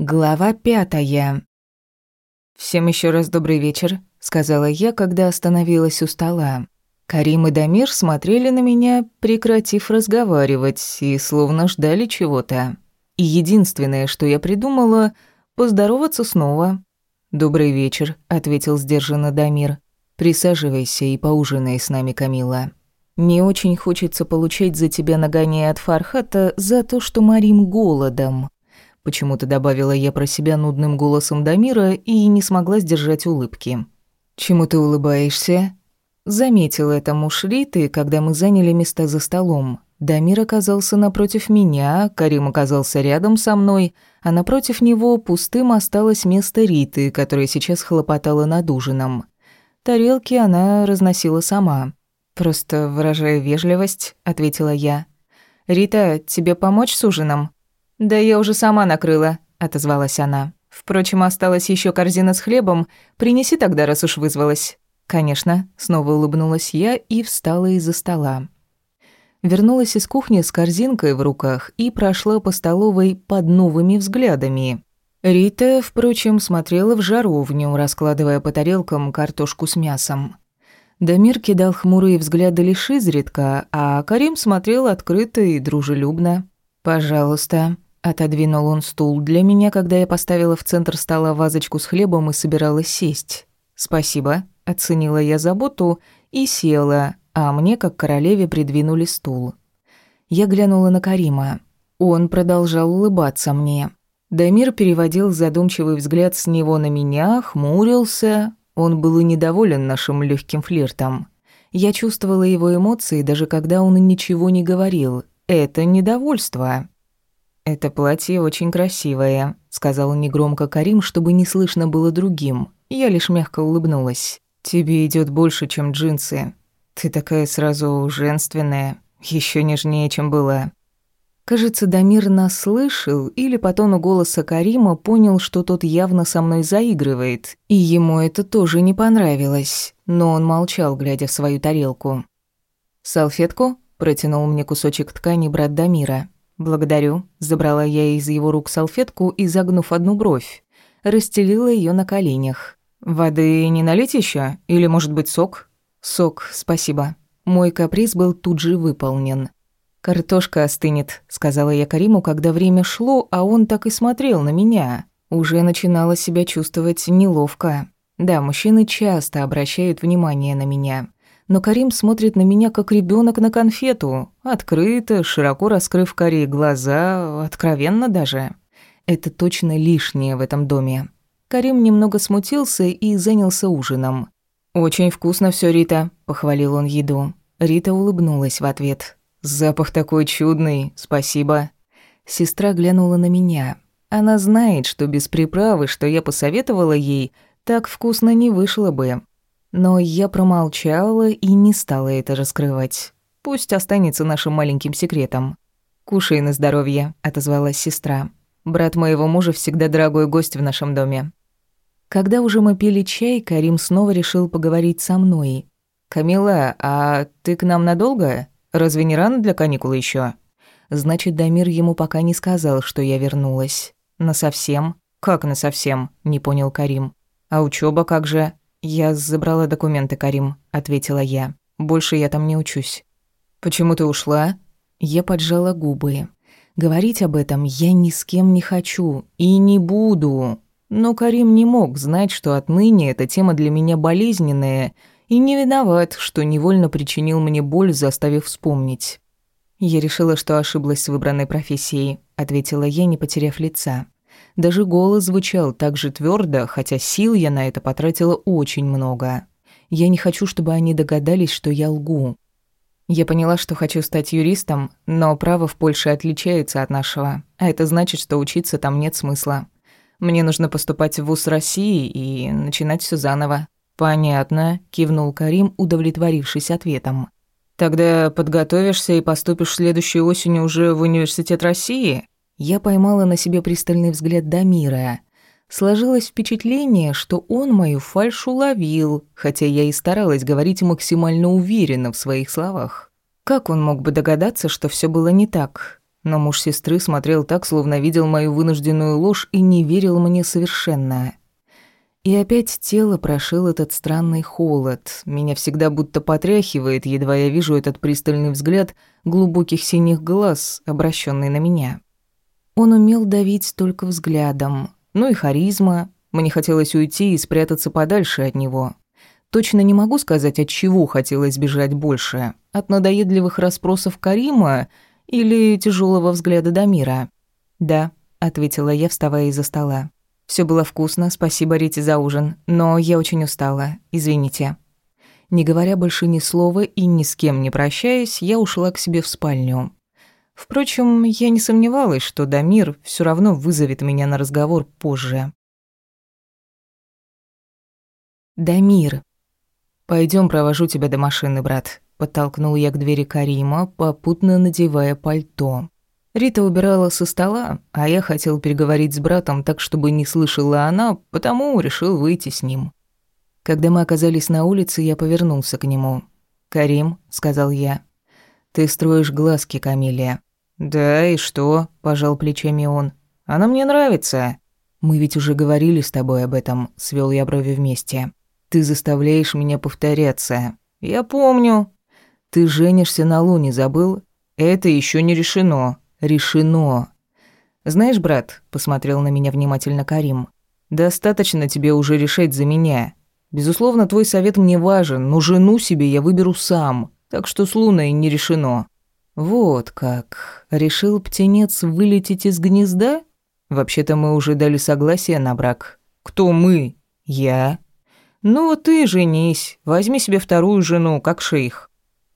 Глава пятая. «Всем еще раз добрый вечер», — сказала я, когда остановилась у стола. Карим и Дамир смотрели на меня, прекратив разговаривать, и словно ждали чего-то. И единственное, что я придумала, поздороваться снова. «Добрый вечер», — ответил сдержанно Дамир. «Присаживайся и поужинай с нами, Камила. Не очень хочется получать за тебя нагоняя от Фархата за то, что морим голодом». Почему-то добавила я про себя нудным голосом Дамира и не смогла сдержать улыбки. «Чему ты улыбаешься?» Заметил это муж Риты, когда мы заняли места за столом. Дамир оказался напротив меня, Карим оказался рядом со мной, а напротив него пустым осталось место Риты, которая сейчас хлопотала над ужином. Тарелки она разносила сама. «Просто выражая вежливость», — ответила я. «Рита, тебе помочь с ужином?» «Да я уже сама накрыла», — отозвалась она. «Впрочем, осталась еще корзина с хлебом. Принеси тогда, раз уж вызвалась». «Конечно», — снова улыбнулась я и встала из-за стола. Вернулась из кухни с корзинкой в руках и прошла по столовой под новыми взглядами. Рита, впрочем, смотрела в жаровню, раскладывая по тарелкам картошку с мясом. Дамир кидал хмурые взгляды лишь изредка, а Карим смотрел открыто и дружелюбно. «Пожалуйста», Отодвинул он стул для меня, когда я поставила в центр стола вазочку с хлебом и собиралась сесть. «Спасибо», — оценила я заботу и села, а мне, как королеве, придвинули стул. Я глянула на Карима. Он продолжал улыбаться мне. Дамир переводил задумчивый взгляд с него на меня, хмурился. Он был и недоволен нашим легким флиртом. Я чувствовала его эмоции, даже когда он ничего не говорил. Это недовольство. «Это платье очень красивое», — сказал негромко Карим, чтобы не слышно было другим. Я лишь мягко улыбнулась. «Тебе идет больше, чем джинсы. Ты такая сразу женственная, еще нежнее, чем была». Кажется, Дамир нас слышал или по тону голоса Карима понял, что тот явно со мной заигрывает, и ему это тоже не понравилось, но он молчал, глядя в свою тарелку. «Салфетку?» – протянул мне кусочек ткани брат Дамира. «Благодарю», — забрала я из его рук салфетку и, загнув одну бровь, расстелила ее на коленях. «Воды не налить еще? Или, может быть, сок?» «Сок, спасибо». Мой каприз был тут же выполнен. «Картошка остынет», — сказала я Кариму, когда время шло, а он так и смотрел на меня. Уже начинала себя чувствовать неловко. Да, мужчины часто обращают внимание на меня но Карим смотрит на меня как ребенок на конфету, открыто, широко раскрыв карие глаза, откровенно даже. Это точно лишнее в этом доме. Карим немного смутился и занялся ужином. «Очень вкусно все, Рита», — похвалил он еду. Рита улыбнулась в ответ. «Запах такой чудный, спасибо». Сестра глянула на меня. Она знает, что без приправы, что я посоветовала ей, так вкусно не вышло бы. Но я промолчала и не стала это раскрывать. Пусть останется нашим маленьким секретом. «Кушай на здоровье», — отозвалась сестра. «Брат моего мужа всегда дорогой гость в нашем доме». Когда уже мы пили чай, Карим снова решил поговорить со мной. «Камила, а ты к нам надолго? Разве не рано для каникул еще? Значит, Дамир ему пока не сказал, что я вернулась. «Насовсем?» «Как насовсем?» — не понял Карим. «А учеба как же?» «Я забрала документы, Карим», — ответила я. «Больше я там не учусь». «Почему ты ушла?» Я поджала губы. Говорить об этом я ни с кем не хочу и не буду. Но Карим не мог знать, что отныне эта тема для меня болезненная, и не виноват, что невольно причинил мне боль, заставив вспомнить. «Я решила, что ошиблась с выбранной профессией», — ответила я, не потеряв лица. Даже голос звучал так же твердо, хотя сил я на это потратила очень много. Я не хочу, чтобы они догадались, что я лгу. Я поняла, что хочу стать юристом, но право в Польше отличается от нашего, а это значит, что учиться там нет смысла. Мне нужно поступать в ВУЗ России и начинать все заново. «Понятно», — кивнул Карим, удовлетворившись ответом. «Тогда подготовишься и поступишь следующей осенью уже в Университет России?» Я поймала на себе пристальный взгляд Дамира. Сложилось впечатление, что он мою фальшь уловил, хотя я и старалась говорить максимально уверенно в своих словах. Как он мог бы догадаться, что все было не так? Но муж сестры смотрел так, словно видел мою вынужденную ложь и не верил мне совершенно. И опять тело прошил этот странный холод. Меня всегда будто потряхивает, едва я вижу этот пристальный взгляд глубоких синих глаз, обращенный на меня. Он умел давить только взглядом. Ну и харизма. Мне хотелось уйти и спрятаться подальше от него. Точно не могу сказать, от чего хотелось бежать больше. От надоедливых расспросов Карима или тяжелого взгляда Дамира. «Да», — ответила я, вставая из-за стола. Все было вкусно, спасибо Рите за ужин, но я очень устала, извините». Не говоря больше ни слова и ни с кем не прощаясь, я ушла к себе в спальню. Впрочем, я не сомневалась, что Дамир все равно вызовет меня на разговор позже. Дамир. Пойдем, провожу тебя до машины, брат», — подтолкнул я к двери Карима, попутно надевая пальто. Рита убирала со стола, а я хотел переговорить с братом так, чтобы не слышала она, потому решил выйти с ним. Когда мы оказались на улице, я повернулся к нему. «Карим», — сказал я, — «ты строишь глазки, Камилия». «Да, и что?» – пожал плечами он. «Она мне нравится». «Мы ведь уже говорили с тобой об этом», – свел я брови вместе. «Ты заставляешь меня повторяться». «Я помню». «Ты женишься на Луне, забыл?» «Это еще не решено». «Решено». «Знаешь, брат», – посмотрел на меня внимательно Карим, «достаточно тебе уже решать за меня. Безусловно, твой совет мне важен, но жену себе я выберу сам, так что с Луной не решено». «Вот как. Решил птенец вылететь из гнезда? Вообще-то мы уже дали согласие на брак. Кто мы? Я. Ну, ты женись. Возьми себе вторую жену, как шейх».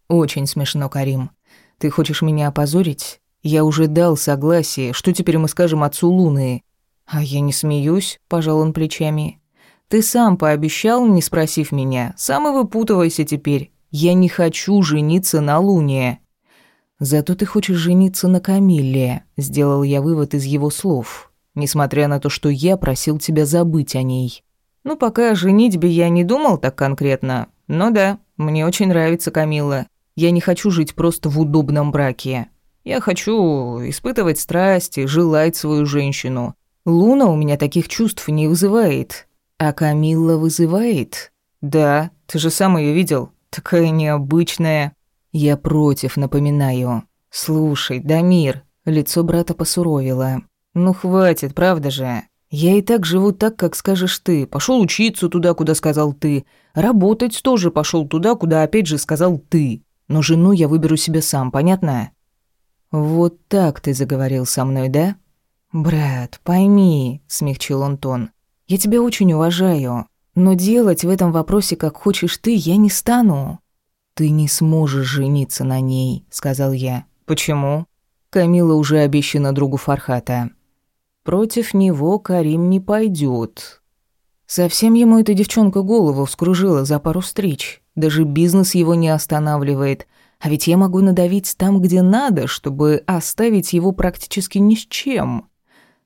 «Очень смешно, Карим. Ты хочешь меня опозорить? Я уже дал согласие. Что теперь мы скажем отцу Луны?» «А я не смеюсь», – пожал он плечами. «Ты сам пообещал, не спросив меня. Сам и выпутывайся теперь. Я не хочу жениться на Луне». «Зато ты хочешь жениться на Камилле», — сделал я вывод из его слов, несмотря на то, что я просил тебя забыть о ней. «Ну, пока о женитьбе я не думал так конкретно, но да, мне очень нравится Камилла. Я не хочу жить просто в удобном браке. Я хочу испытывать страсти, желать свою женщину. Луна у меня таких чувств не вызывает. А Камилла вызывает? Да, ты же сам ее видел. Такая необычная. «Я против, напоминаю. Слушай, Дамир...» Лицо брата посуровило. «Ну хватит, правда же? Я и так живу так, как скажешь ты. Пошел учиться туда, куда сказал ты. Работать тоже пошел туда, куда опять же сказал ты. Но жену я выберу себе сам, понятно?» «Вот так ты заговорил со мной, да?» «Брат, пойми», — смягчил он тон. «Я тебя очень уважаю, но делать в этом вопросе, как хочешь ты, я не стану. «Ты не сможешь жениться на ней», — сказал я. «Почему?» Камила уже обещана другу Фархата. «Против него Карим не пойдет. Совсем ему эта девчонка голову вскружила за пару встреч. Даже бизнес его не останавливает. А ведь я могу надавить там, где надо, чтобы оставить его практически ни с чем.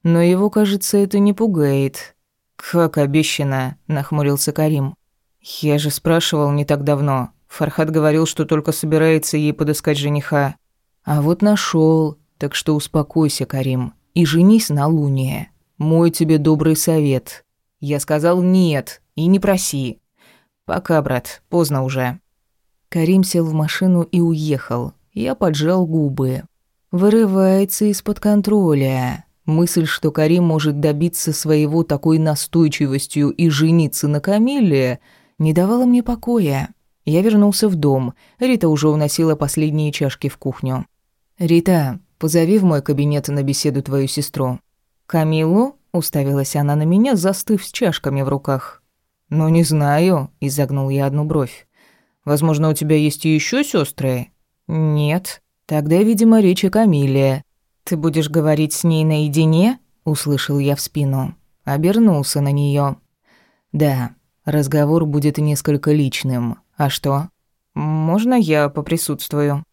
Но его, кажется, это не пугает. «Как обещано», — нахмурился Карим. «Я же спрашивал не так давно. Фархат говорил, что только собирается ей подыскать жениха. А вот нашел. Так что успокойся, Карим, и женись на Луне. Мой тебе добрый совет. Я сказал нет, и не проси. Пока, брат, поздно уже. Карим сел в машину и уехал. Я поджал губы. Вырывается из-под контроля. Мысль, что Карим может добиться своего такой настойчивостью и жениться на Камиле, не давала мне покоя. Я вернулся в дом. Рита уже уносила последние чашки в кухню. «Рита, позови в мой кабинет на беседу твою сестру». «Камилу?» – уставилась она на меня, застыв с чашками в руках. «Ну, не знаю», – изогнул я одну бровь. «Возможно, у тебя есть еще сестры? «Нет». «Тогда, видимо, речь о Камиле». «Ты будешь говорить с ней наедине?» – услышал я в спину. Обернулся на нее. «Да, разговор будет несколько личным. А что? Можно я поприсутствую?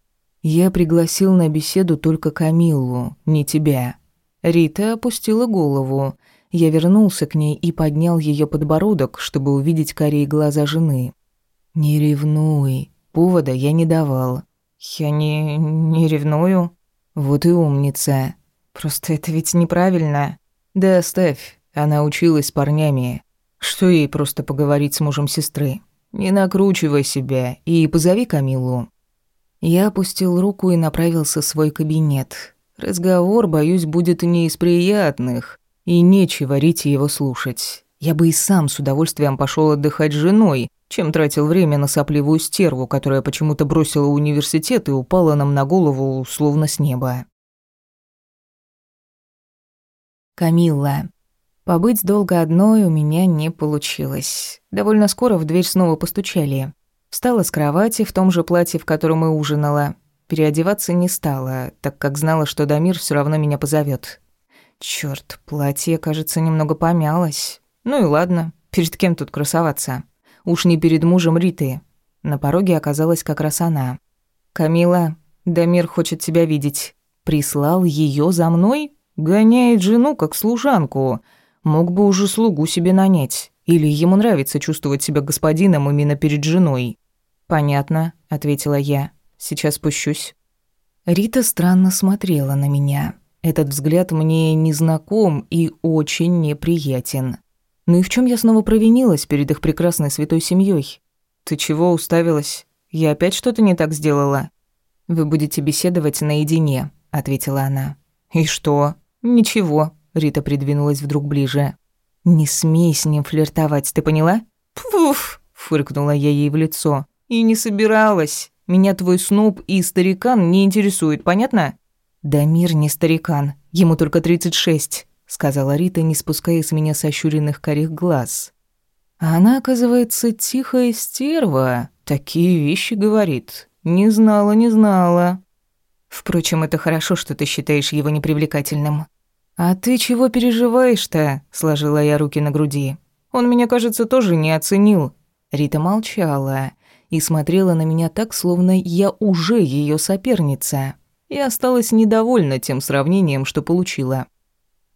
Я пригласил на беседу только Камиллу, не тебя. Рита опустила голову. Я вернулся к ней и поднял ее подбородок, чтобы увидеть корей глаза жены. Не ревнуй. Повода я не давал. Я не не ревную. Вот и умница. Просто это ведь неправильно. Да оставь, она училась с парнями. Что ей просто поговорить с мужем сестры? Не накручивай себя и позови Камилу. Я опустил руку и направился в свой кабинет. Разговор, боюсь, будет не из приятных, и нечего Рите его слушать. Я бы и сам с удовольствием пошел отдыхать с женой, чем тратил время на сопливую стерву, которая почему-то бросила университет и упала нам на голову, словно с неба. Камилла. Побыть долго одной у меня не получилось. Довольно скоро в дверь снова постучали. Встала с кровати в том же платье, в котором и ужинала. Переодеваться не стала, так как знала, что Дамир все равно меня позовет. Черт, платье, кажется, немного помялось. Ну и ладно, перед кем тут красоваться? Уж не перед мужем Риты. На пороге оказалась как раз она. «Камила, Дамир хочет тебя видеть. Прислал ее за мной? Гоняет жену, как служанку. Мог бы уже слугу себе нанять. Или ему нравится чувствовать себя господином именно перед женой?» «Понятно», — ответила я. «Сейчас спущусь». Рита странно смотрела на меня. Этот взгляд мне незнаком и очень неприятен. Ну и в чем я снова провинилась перед их прекрасной святой семьей? Ты чего уставилась? Я опять что-то не так сделала? Вы будете беседовать наедине, ответила она. И что? Ничего, Рита придвинулась вдруг ближе. Не смей с ним флиртовать, ты поняла? Пф, фыркнула я ей в лицо. И не собиралась. Меня твой сноб и старикан не интересует, понятно? Да мир не старикан, ему только тридцать шесть сказала Рита, не спуская с меня сощуренных карих глаз. А она, оказывается, тихая стерва, такие вещи говорит. Не знала, не знала. Впрочем, это хорошо, что ты считаешь его непривлекательным. А ты чего переживаешь-то? сложила я руки на груди. Он меня, кажется, тоже не оценил. Рита молчала и смотрела на меня так, словно я уже ее соперница. И осталась недовольна тем сравнением, что получила.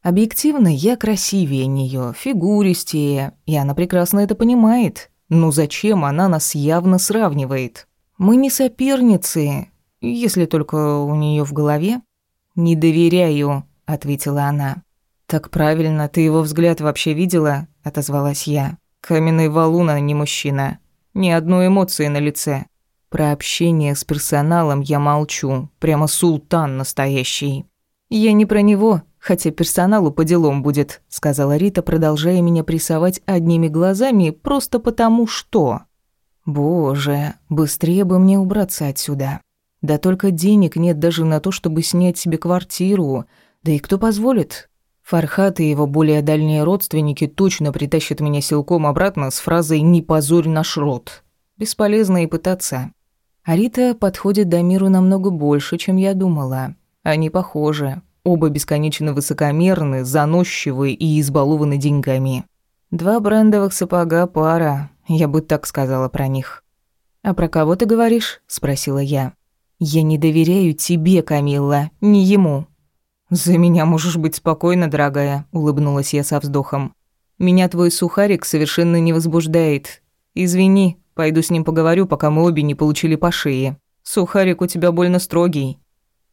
Объективно, я красивее нее, фигуристее, и она прекрасно это понимает. Но зачем она нас явно сравнивает? Мы не соперницы, если только у нее в голове. «Не доверяю», — ответила она. «Так правильно, ты его взгляд вообще видела?» — отозвалась я. «Каменный валун, а не мужчина. Ни одной эмоции на лице. Про общение с персоналом я молчу. Прямо султан настоящий. Я не про него, хотя персоналу по делам будет», — сказала Рита, продолжая меня прессовать одними глазами, просто потому что... «Боже, быстрее бы мне убраться отсюда. Да только денег нет даже на то, чтобы снять себе квартиру. Да и кто позволит?» Фархат и его более дальние родственники точно притащат меня силком обратно с фразой «не позорь наш род». Бесполезно и пытаться. А Рита подходит до миру намного больше, чем я думала. Они похожи. Оба бесконечно высокомерны, заносчивые и избалованы деньгами. Два брендовых сапога пара, я бы так сказала про них. «А про кого ты говоришь?» – спросила я. «Я не доверяю тебе, Камилла, не ему». «За меня можешь быть спокойна, дорогая», – улыбнулась я со вздохом. «Меня твой сухарик совершенно не возбуждает. Извини, пойду с ним поговорю, пока мы обе не получили по шее. Сухарик у тебя больно строгий».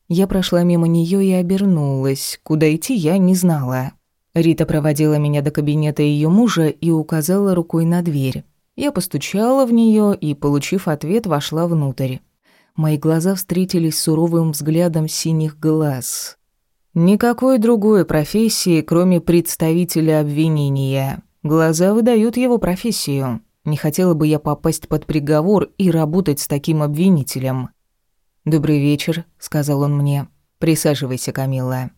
Я прошла мимо нее и обернулась. Куда идти, я не знала. Рита проводила меня до кабинета ее мужа и указала рукой на дверь. Я постучала в нее и, получив ответ, вошла внутрь. Мои глаза встретились суровым взглядом синих глаз. Никакой другой профессии, кроме представителя обвинения. Глаза выдают его профессию. Не хотела бы я попасть под приговор и работать с таким обвинителем. «Добрый вечер», — сказал он мне. «Присаживайся, Камилла».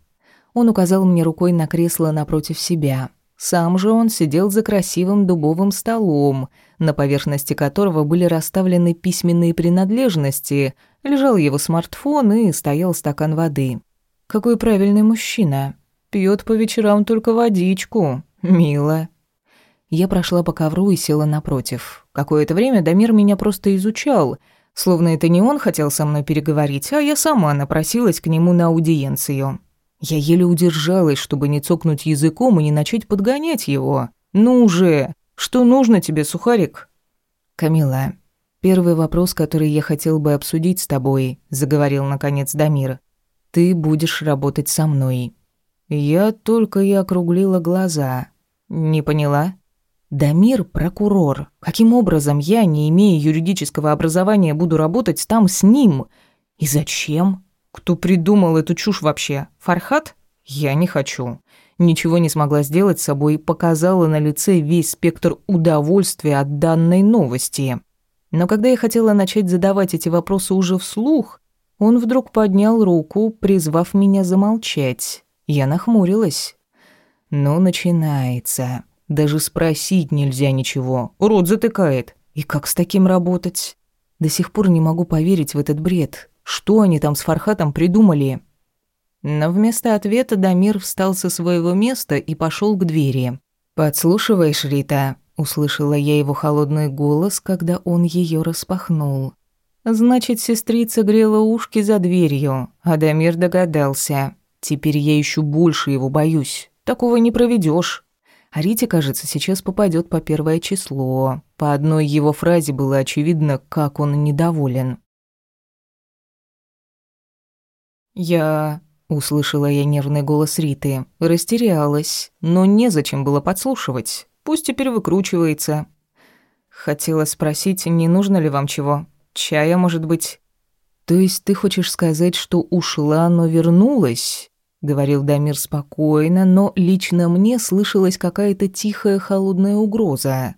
Он указал мне рукой на кресло напротив себя. Сам же он сидел за красивым дубовым столом, на поверхности которого были расставлены письменные принадлежности, лежал его смартфон и стоял стакан воды. Какой правильный мужчина. Пьет по вечерам только водичку. Мило. Я прошла по ковру и села напротив. Какое-то время Дамир меня просто изучал — Словно это не он хотел со мной переговорить, а я сама напросилась к нему на аудиенцию. Я еле удержалась, чтобы не цокнуть языком и не начать подгонять его. «Ну уже! Что нужно тебе, сухарик?» «Камила, первый вопрос, который я хотел бы обсудить с тобой», — заговорил наконец Дамир. Ты будешь работать со мной». Я только и округлила глаза. Не поняла? Дамир – прокурор. Каким образом я, не имея юридического образования, буду работать там с ним? И зачем? Кто придумал эту чушь вообще? Фархат? Я не хочу. Ничего не смогла сделать с собой и показала на лице весь спектр удовольствия от данной новости. Но когда я хотела начать задавать эти вопросы уже вслух, он вдруг поднял руку, призвав меня замолчать. Я нахмурилась. Ну, начинается. Даже спросить нельзя ничего. Рот затыкает. И как с таким работать? До сих пор не могу поверить в этот бред. Что они там с Фархатом придумали? Но вместо ответа Дамир встал со своего места и пошел к двери. «Подслушиваешь, Рита?» – услышала я его холодный голос, когда он ее распахнул. Значит, сестрица грела ушки за дверью, а Дамир догадался. Теперь я еще больше его боюсь. Такого не проведешь. А Рите, кажется, сейчас попадет по первое число. По одной его фразе было очевидно, как он недоволен. «Я...» — услышала я нервный голос Риты. Растерялась, но незачем было подслушивать. Пусть теперь выкручивается. Хотела спросить, не нужно ли вам чего? Чая, может быть? То есть ты хочешь сказать, что ушла, но вернулась? говорил Дамир спокойно, но лично мне слышалась какая-то тихая холодная угроза.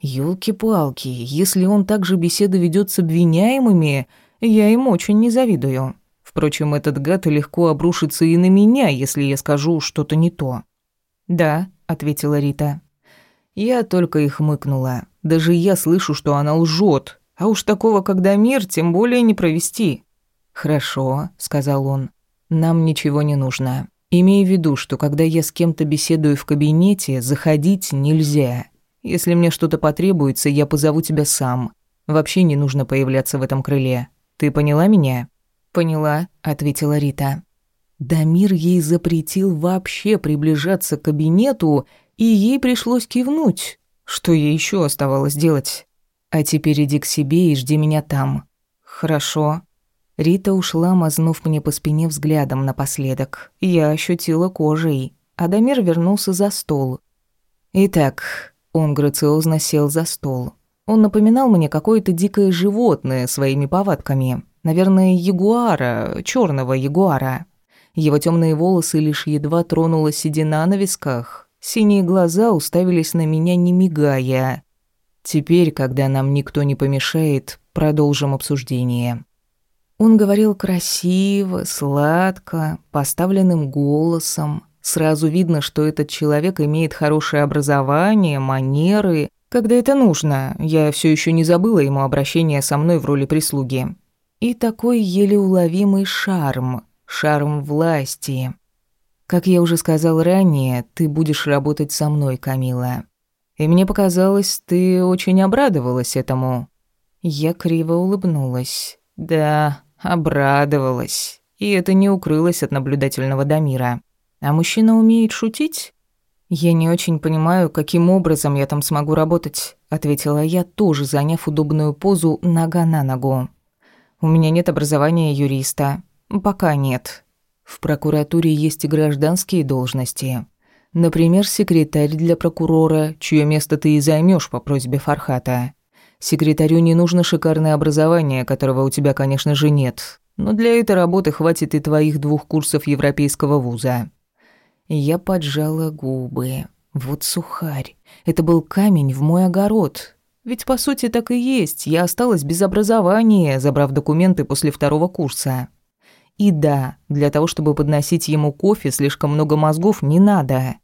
Ёлки-палки, если он также беседы ведет с обвиняемыми, я им очень не завидую. Впрочем, этот гад легко обрушится и на меня, если я скажу что-то не то. «Да», — ответила Рита. Я только их мыкнула. Даже я слышу, что она лжет, а уж такого, когда мир, тем более не провести. «Хорошо», — сказал он. Нам ничего не нужно. Имей в виду, что когда я с кем-то беседую в кабинете, заходить нельзя. Если мне что-то потребуется, я позову тебя сам. Вообще не нужно появляться в этом крыле. Ты поняла меня? Поняла, ответила Рита. Дамир ей запретил вообще приближаться к кабинету, и ей пришлось кивнуть. Что ей еще оставалось делать? А теперь иди к себе и жди меня там. Хорошо, Рита ушла, мазнув мне по спине взглядом напоследок. Я ощутила кожей. Адамир вернулся за стол. Итак, он грациозно сел за стол. Он напоминал мне какое-то дикое животное своими повадками. Наверное, ягуара, черного ягуара. Его темные волосы лишь едва тронула седина на висках. Синие глаза уставились на меня, не мигая. Теперь, когда нам никто не помешает, продолжим обсуждение. Он говорил красиво, сладко, поставленным голосом. Сразу видно, что этот человек имеет хорошее образование, манеры. Когда это нужно, я все еще не забыла ему обращение со мной в роли прислуги. И такой еле уловимый шарм, шарм власти. Как я уже сказал ранее, ты будешь работать со мной, Камила. И мне показалось, ты очень обрадовалась этому. Я криво улыбнулась. Да, Обрадовалась. И это не укрылось от наблюдательного Дамира. А мужчина умеет шутить? Я не очень понимаю, каким образом я там смогу работать, ответила я, тоже заняв удобную позу нога на ногу. У меня нет образования юриста. Пока нет. В прокуратуре есть и гражданские должности. Например, секретарь для прокурора, чье место ты и займешь по просьбе Фархата. Секретарю не нужно шикарное образование, которого у тебя, конечно же, нет. Но для этой работы хватит и твоих двух курсов европейского вуза». Я поджала губы. Вот сухарь. Это был камень в мой огород. Ведь по сути так и есть. Я осталась без образования, забрав документы после второго курса. И да, для того, чтобы подносить ему кофе, слишком много мозгов не надо.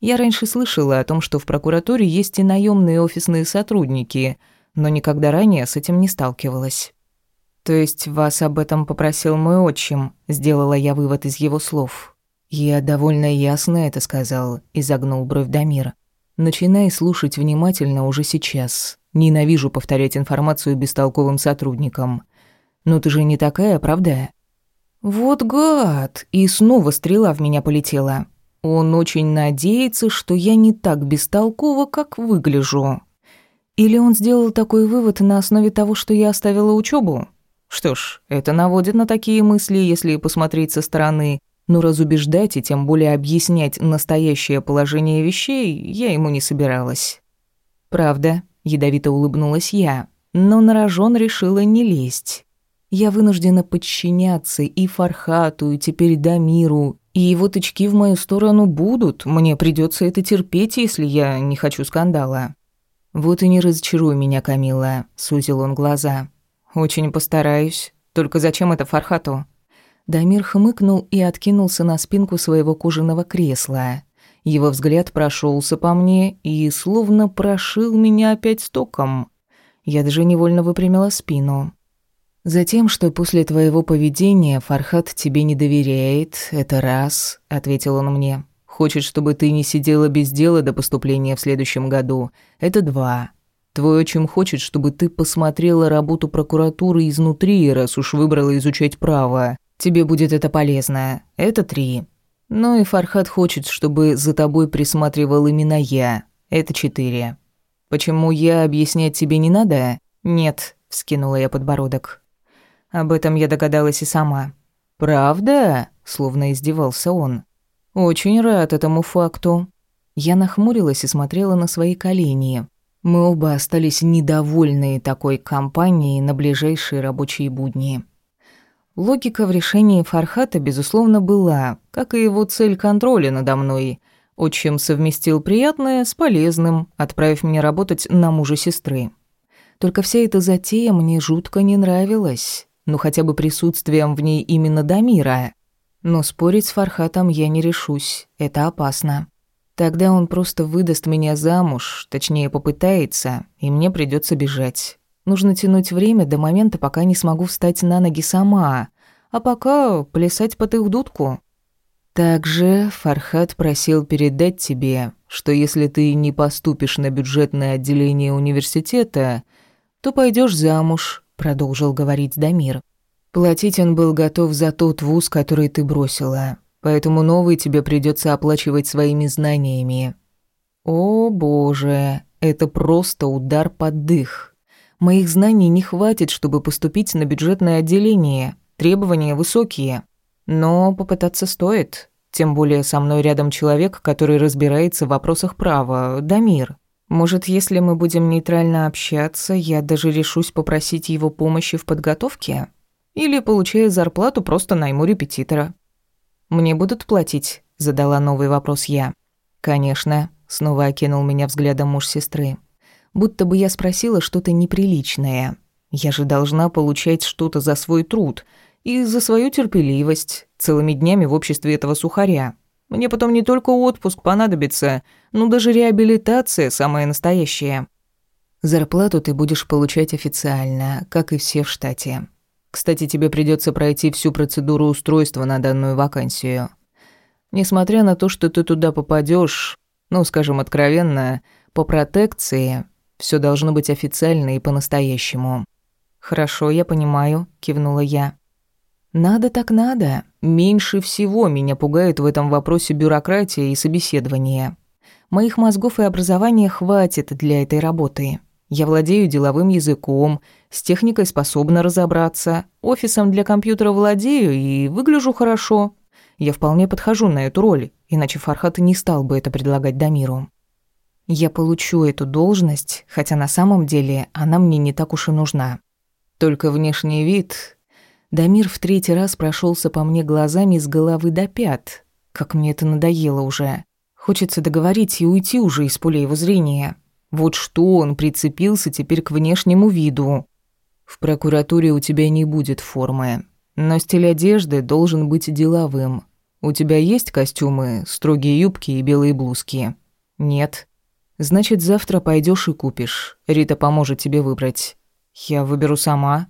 Я раньше слышала о том, что в прокуратуре есть и наемные офисные сотрудники – но никогда ранее с этим не сталкивалась. «То есть вас об этом попросил мой отчим?» – сделала я вывод из его слов. «Я довольно ясно это сказал», – изогнул бровь Дамир. «Начинай слушать внимательно уже сейчас. Ненавижу повторять информацию бестолковым сотрудникам. Но ты же не такая, правда?» «Вот гад!» И снова стрела в меня полетела. Он очень надеется, что я не так бестолкова, как выгляжу. Или он сделал такой вывод на основе того, что я оставила учебу? Что ж, это наводит на такие мысли, если посмотреть со стороны, но разубеждать и тем более объяснять настоящее положение вещей я ему не собиралась. «Правда», — ядовито улыбнулась я, но на рожон решила не лезть. Я вынуждена подчиняться и Фархату, и теперь Дамиру, и его тычки в мою сторону будут, мне придется это терпеть, если я не хочу скандала. «Вот и не разочаруй меня, Камила», — сузил он глаза. «Очень постараюсь. Только зачем это Фархату?» Дамир хмыкнул и откинулся на спинку своего кожаного кресла. Его взгляд прошелся по мне и словно прошил меня опять стоком. Я даже невольно выпрямила спину. «Затем, что после твоего поведения Фархат тебе не доверяет, это раз», — ответил он мне. «Хочет, чтобы ты не сидела без дела до поступления в следующем году. Это два. Твой отчим хочет, чтобы ты посмотрела работу прокуратуры изнутри, раз уж выбрала изучать право. Тебе будет это полезно. Это три. Ну и Фархат хочет, чтобы за тобой присматривал именно я. Это четыре. Почему я объяснять тебе не надо? Нет, вскинула я подбородок. Об этом я догадалась и сама. Правда? Словно издевался он. Очень рад этому факту. Я нахмурилась и смотрела на свои колени. Мы оба остались недовольны такой компанией на ближайшие рабочие будни. Логика в решении Фархата, безусловно, была, как и его цель контроля надо мной. Отчим совместил приятное с полезным, отправив меня работать на мужа сестры. Только вся эта затея мне жутко не нравилась, ну хотя бы присутствием в ней именно Дамира. Но спорить с Фархатом я не решусь, это опасно. Тогда он просто выдаст меня замуж, точнее попытается, и мне придется бежать. Нужно тянуть время до момента, пока не смогу встать на ноги сама, а пока плясать под их дудку. Также Фархат просил передать тебе, что если ты не поступишь на бюджетное отделение университета, то пойдешь замуж, продолжил говорить Дамир. Платить он был готов за тот вуз, который ты бросила, поэтому новый тебе придется оплачивать своими знаниями. О, боже, это просто удар под дых. Моих знаний не хватит, чтобы поступить на бюджетное отделение. Требования высокие. Но попытаться стоит. Тем более со мной рядом человек, который разбирается в вопросах права, Дамир. Может, если мы будем нейтрально общаться, я даже решусь попросить его помощи в подготовке? Или, получая зарплату, просто найму репетитора? Мне будут платить? Задала новый вопрос я. Конечно, снова окинул меня взглядом муж сестры будто бы я спросила что-то неприличное. Я же должна получать что-то за свой труд и за свою терпеливость целыми днями в обществе этого сухаря. Мне потом не только отпуск понадобится, но даже реабилитация самая настоящая. Зарплату ты будешь получать официально, как и все в штате. Кстати, тебе придется пройти всю процедуру устройства на данную вакансию. Несмотря на то, что ты туда попадешь, ну, скажем откровенно, по протекции, все должно быть официально и по-настоящему. Хорошо, я понимаю, кивнула я. Надо так надо. Меньше всего меня пугает в этом вопросе бюрократия и собеседование. Моих мозгов и образования хватит для этой работы. Я владею деловым языком, с техникой способна разобраться, офисом для компьютера владею и выгляжу хорошо. Я вполне подхожу на эту роль, иначе Фархат не стал бы это предлагать Дамиру. Я получу эту должность, хотя на самом деле она мне не так уж и нужна. Только внешний вид... Дамир в третий раз прошелся по мне глазами с головы до пят. Как мне это надоело уже. Хочется договорить и уйти уже из поля его зрения. Вот что он прицепился теперь к внешнему виду. В прокуратуре у тебя не будет формы, но стиль одежды должен быть деловым. У тебя есть костюмы, строгие юбки и белые блузки? Нет. Значит, завтра пойдешь и купишь. Рита поможет тебе выбрать. Я выберу сама.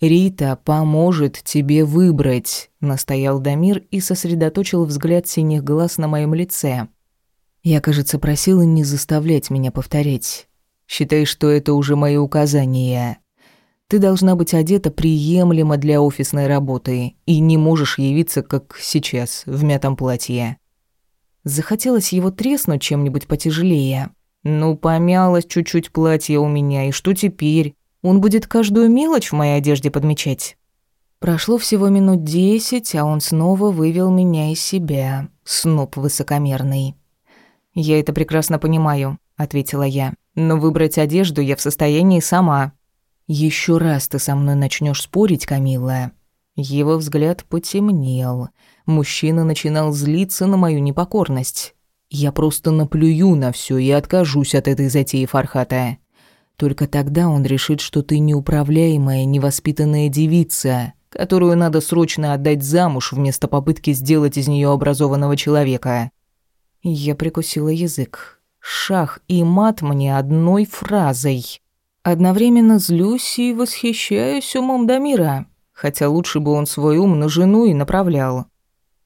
Рита поможет тебе выбрать, настоял Дамир и сосредоточил взгляд синих глаз на моем лице. Я, кажется, просила не заставлять меня повторять. Считай, что это уже мои указания. Ты должна быть одета приемлемо для офисной работы и не можешь явиться, как сейчас, в мятом платье. Захотелось его треснуть чем-нибудь потяжелее. Ну, помялось чуть-чуть платье у меня, и что теперь? Он будет каждую мелочь в моей одежде подмечать. Прошло всего минут десять, а он снова вывел меня из себя. Сноб высокомерный. «Я это прекрасно понимаю», — ответила я. «Но выбрать одежду я в состоянии сама». Еще раз ты со мной начнешь спорить, Камилла». Его взгляд потемнел. Мужчина начинал злиться на мою непокорность. «Я просто наплюю на все и откажусь от этой затеи Фархата. Только тогда он решит, что ты неуправляемая, невоспитанная девица, которую надо срочно отдать замуж вместо попытки сделать из нее образованного человека. Я прикусила язык. Шах и мат мне одной фразой. Одновременно злюсь и восхищаюсь умом Дамира, хотя лучше бы он свой ум на жену и направлял.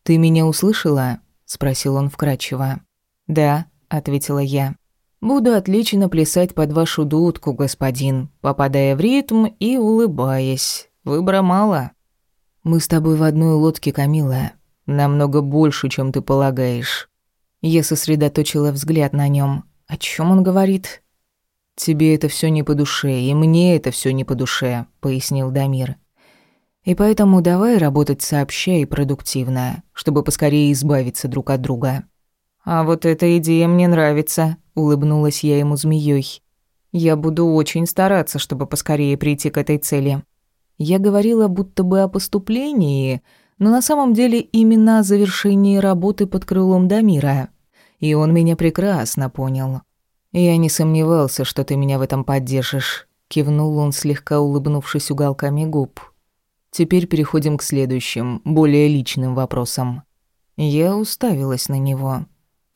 «Ты меня услышала?» — спросил он вкрадчиво. «Да», — ответила я. «Буду отлично плясать под вашу дудку, господин, попадая в ритм и улыбаясь. Выбора мало». «Мы с тобой в одной лодке, Камила. Намного больше, чем ты полагаешь». Я сосредоточила взгляд на нем. О чем он говорит? «Тебе это все не по душе, и мне это все не по душе», — пояснил Дамир. «И поэтому давай работать сообща и продуктивно, чтобы поскорее избавиться друг от друга». «А вот эта идея мне нравится», — улыбнулась я ему змеей. «Я буду очень стараться, чтобы поскорее прийти к этой цели». Я говорила будто бы о поступлении, но на самом деле именно о завершении работы под крылом Дамира. И он меня прекрасно понял. «Я не сомневался, что ты меня в этом поддержишь», — кивнул он, слегка улыбнувшись уголками губ. «Теперь переходим к следующим, более личным вопросам». Я уставилась на него.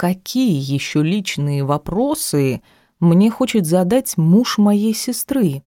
«Какие еще личные вопросы мне хочет задать муж моей сестры?»